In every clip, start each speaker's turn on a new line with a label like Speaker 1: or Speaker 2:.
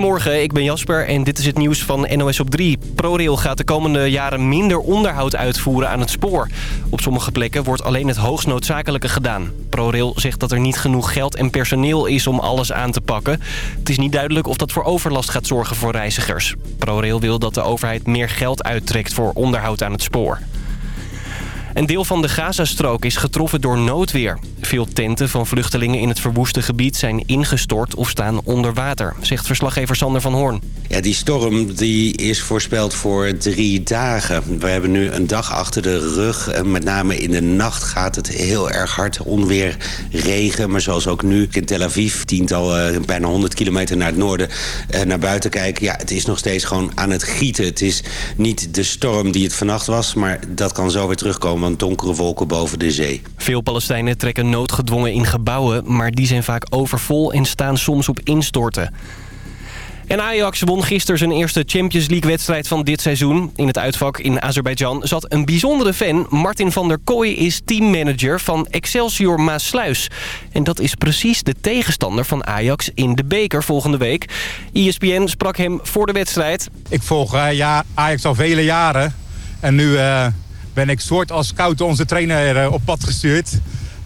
Speaker 1: Morgen, ik ben Jasper en dit is het nieuws van NOS op 3. ProRail gaat de komende jaren minder onderhoud uitvoeren aan het spoor. Op sommige plekken wordt alleen het hoogst noodzakelijke gedaan. ProRail zegt dat er niet genoeg geld en personeel is om alles aan te pakken. Het is niet duidelijk of dat voor overlast gaat zorgen voor reizigers. ProRail wil dat de overheid meer geld uittrekt voor onderhoud aan het spoor. Een deel van de Gazastrook is getroffen door noodweer. Veel tenten van vluchtelingen in het verwoeste gebied zijn ingestort of staan onder water, zegt verslaggever Sander van Hoorn.
Speaker 2: Ja, die storm die is voorspeld voor drie dagen. We hebben nu een dag achter de rug. En met name in de nacht gaat het heel erg hard. Onweer, regen, maar zoals ook nu in Tel Aviv... tiental, uh, bijna 100 kilometer naar het noorden, uh, naar buiten kijken. Ja, het is nog steeds gewoon aan het gieten. Het is niet de storm die het vannacht was... maar dat kan zo weer terugkomen, want donkere wolken boven de zee.
Speaker 1: Veel Palestijnen trekken noodgedwongen in gebouwen... maar die zijn vaak overvol en staan soms op instorten. En Ajax won gisteren zijn eerste Champions League-wedstrijd van dit seizoen. In het uitvak in Azerbeidzjan zat een bijzondere fan. Martin van der Kooi is teammanager van Excelsior Maasluis. En dat is precies de tegenstander van Ajax in de beker volgende week. ESPN sprak hem voor de wedstrijd.
Speaker 3: Ik volg uh, ja, Ajax al vele jaren. En nu uh, ben ik soort als scout onze trainer uh, op pad gestuurd.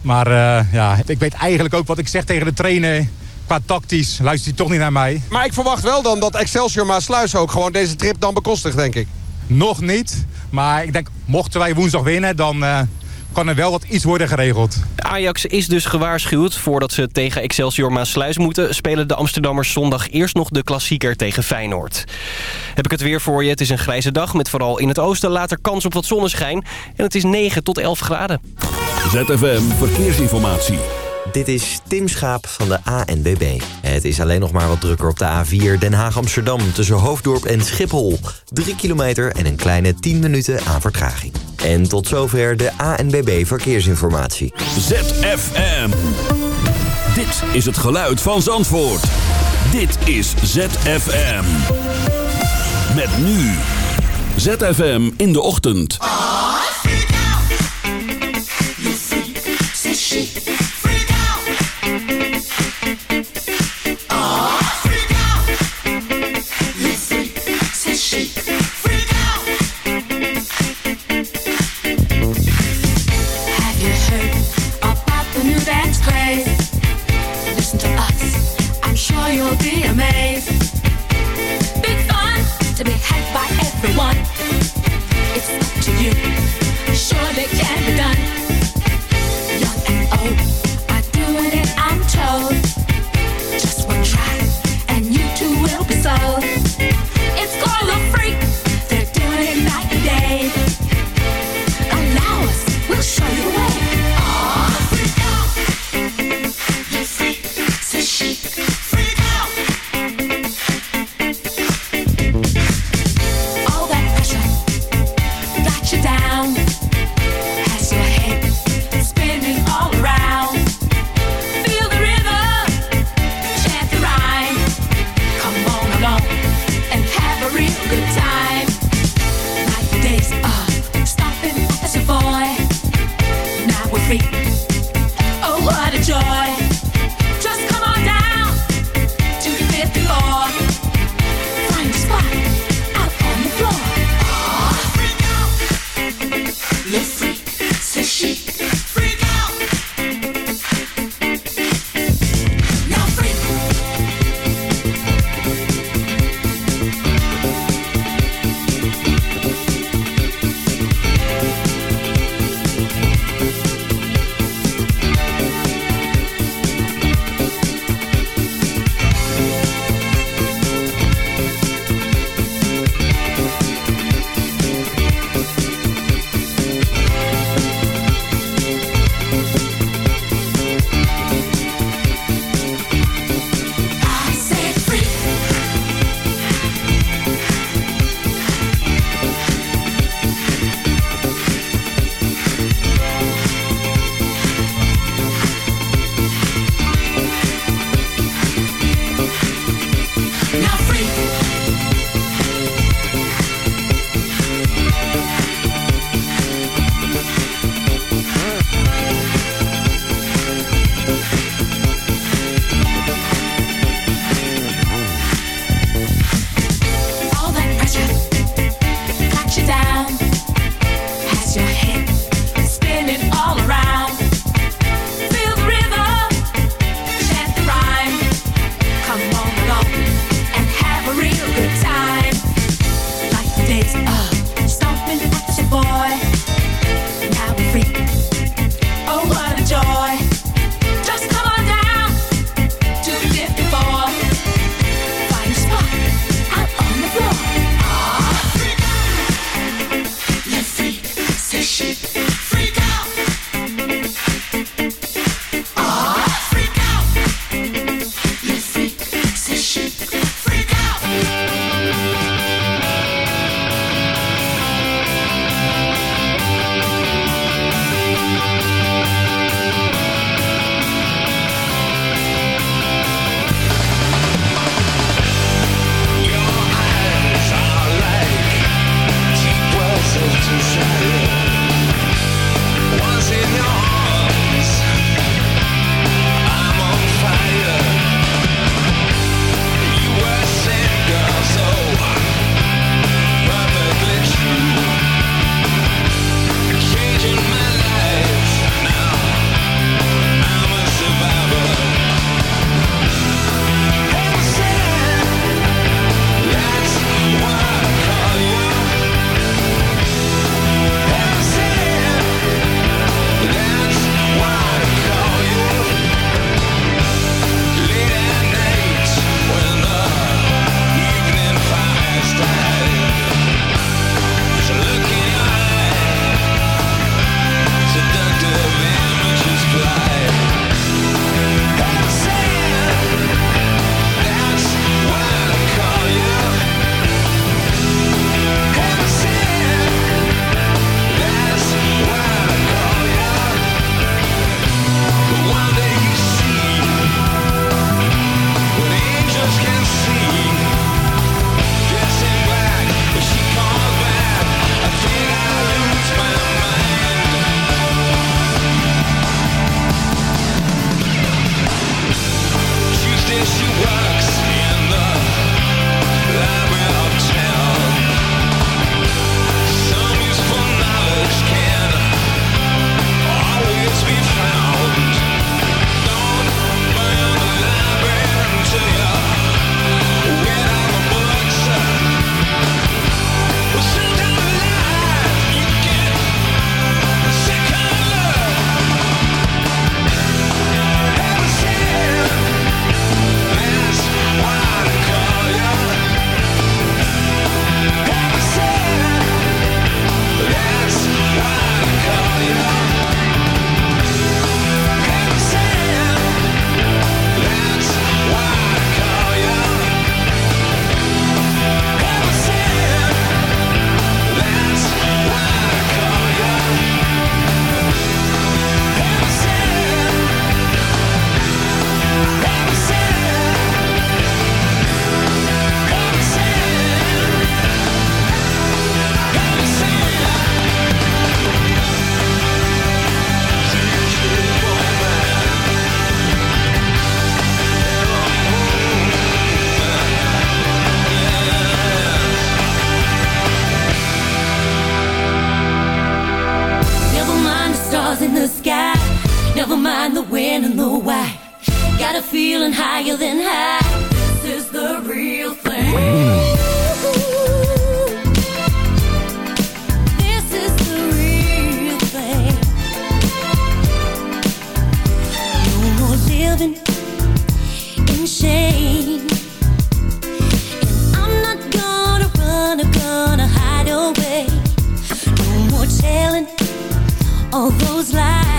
Speaker 3: Maar ja, ik weet eigenlijk ook wat ik zeg tegen de trainer qua tactisch luistert hij toch niet naar mij.
Speaker 4: Maar ik verwacht wel dan dat Excelsior Maasluis ook gewoon deze trip dan bekostigt, denk ik.
Speaker 3: Nog niet, maar ik denk mochten wij woensdag winnen, dan uh, kan er wel wat iets worden geregeld.
Speaker 1: Ajax is dus gewaarschuwd. Voordat ze tegen Excelsior Maasluis moeten... spelen de Amsterdammers zondag eerst nog de klassieker tegen Feyenoord. Heb ik het weer voor je. Het is een grijze dag met vooral in het oosten later kans op wat zonneschijn. En het is 9 tot 11 graden.
Speaker 5: ZFM Verkeersinformatie.
Speaker 6: Dit is Tim Schaap van de ANBB. Het is alleen nog maar wat drukker op de A4 Den Haag-Amsterdam... tussen Hoofddorp en Schiphol. 3 kilometer en een kleine 10 minuten aan vertraging. En tot zover de ANBB Verkeersinformatie.
Speaker 5: ZFM. Dit is het geluid van Zandvoort. Dit is ZFM. Met nu. ZFM in de ochtend.
Speaker 7: you night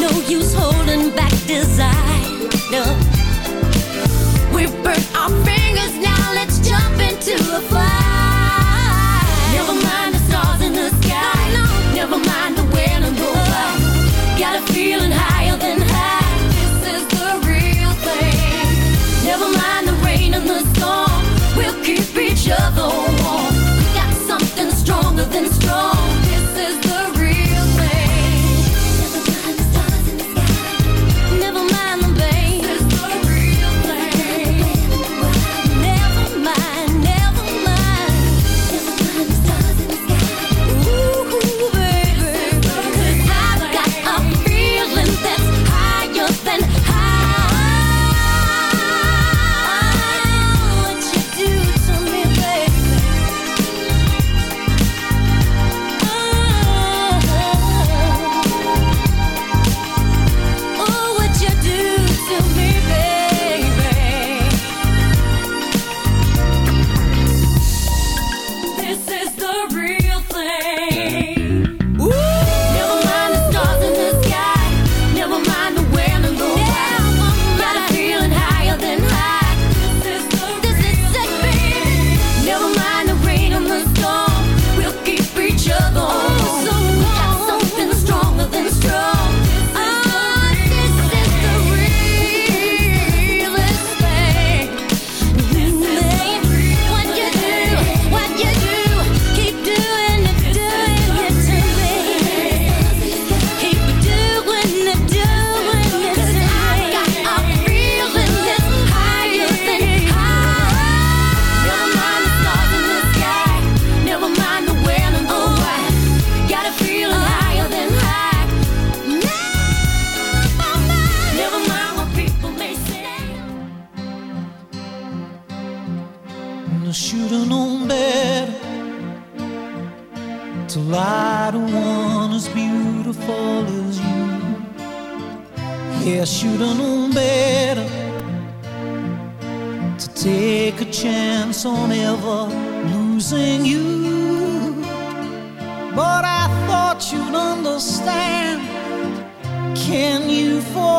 Speaker 7: No use holding back desire. No. We burnt our fingers, now let's jump into the fire. Never mind the stars in the sky. No. Never mind the wailing go by. Got a feeling high.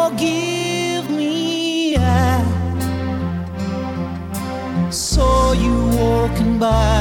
Speaker 8: forgive me. I saw you walking by.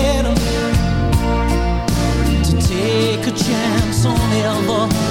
Speaker 8: A chance on ever losing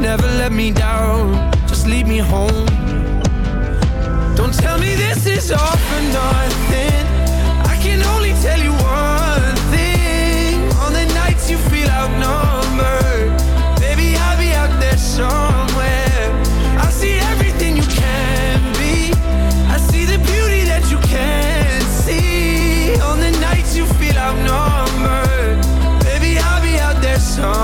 Speaker 9: Never let me down, just lead me home. Don't tell me this is all for nothing. I can only tell you one thing. On the nights you feel outnumbered, baby, I'll be out there somewhere. I see everything you can be. I see the beauty that you can't see. On the nights you feel outnumbered, baby, I'll be out there somewhere.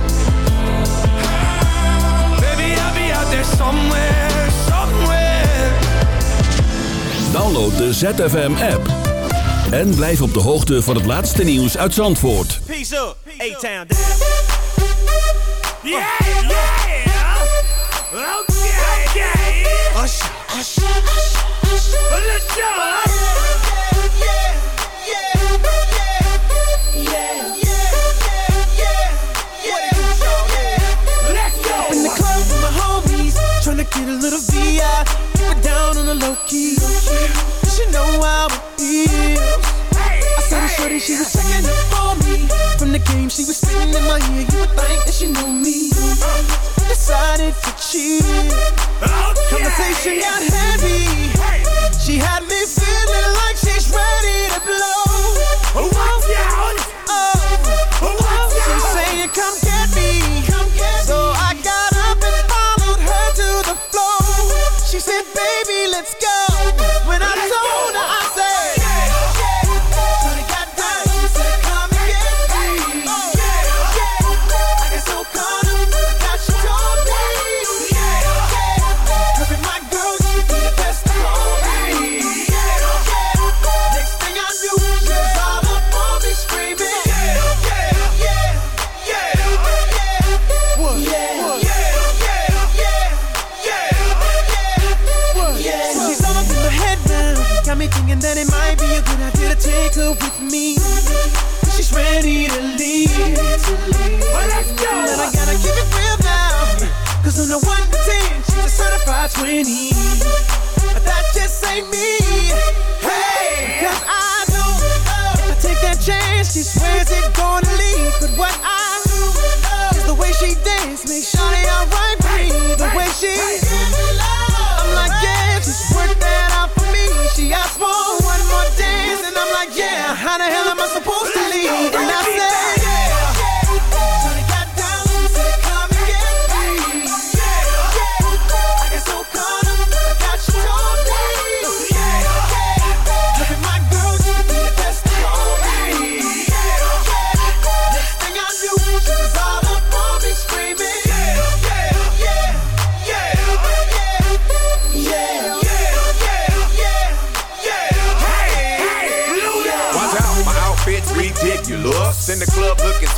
Speaker 9: Somewhere, somewhere.
Speaker 10: Download de ZFM app. En blijf op de hoogte van het laatste nieuws uit Zandvoort.
Speaker 11: Peace up, A-Town down. Yeah, yeah. Okay, okay. Hush, hush, hush. Let's go. Let's
Speaker 12: get a little VI. Keep it down on the low key. You should know how it feels. I saw the shorty, she was checking up on me. From the game, she was spitting in my ear. You would think that she knew me. Decided to cheat. Conversation got heavy. She had me feeling like she's ready to blow. Oh, oh, she's saying, Come get me.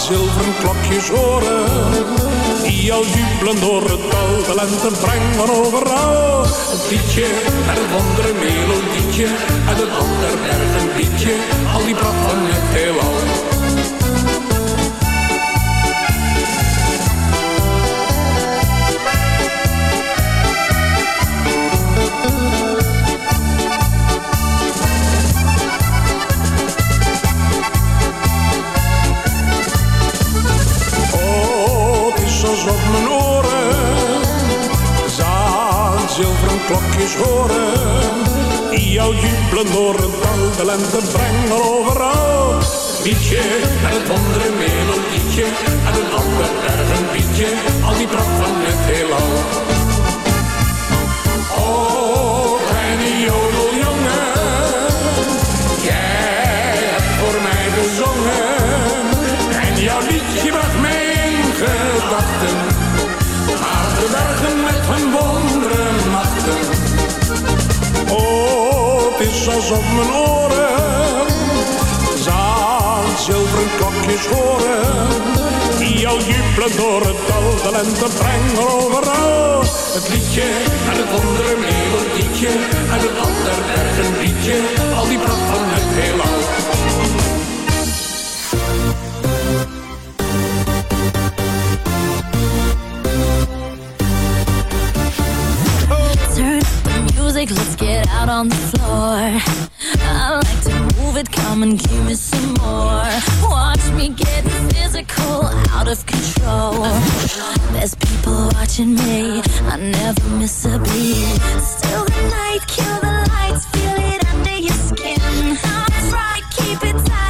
Speaker 13: zilveren klokjes horen. Die al jubelen door het dal, de lente brengen overal. Het liedje met het wondere melodietje, uit het ander bergen liedje, al die pracht van het heelal. Klokjes horen. Die jou jubelen door het de lente brengen overal. Liedje met het wondere melodietje, en een ander erg een al die pracht van het heelal. ribbels om mijn oren. Zaan zilveren klokjes horen. Die al jubelen door het dal. De lente brengen overal. Het liedje en het andere een melodietje. En het ander een liedje. Al die pracht van het heelal.
Speaker 7: let's get out on the floor it, come and give me some more. Watch me get physical, out of control. There's people watching me, I never miss a beat. Still the night, kill the lights, feel it under your skin. I'm right, keep it tight.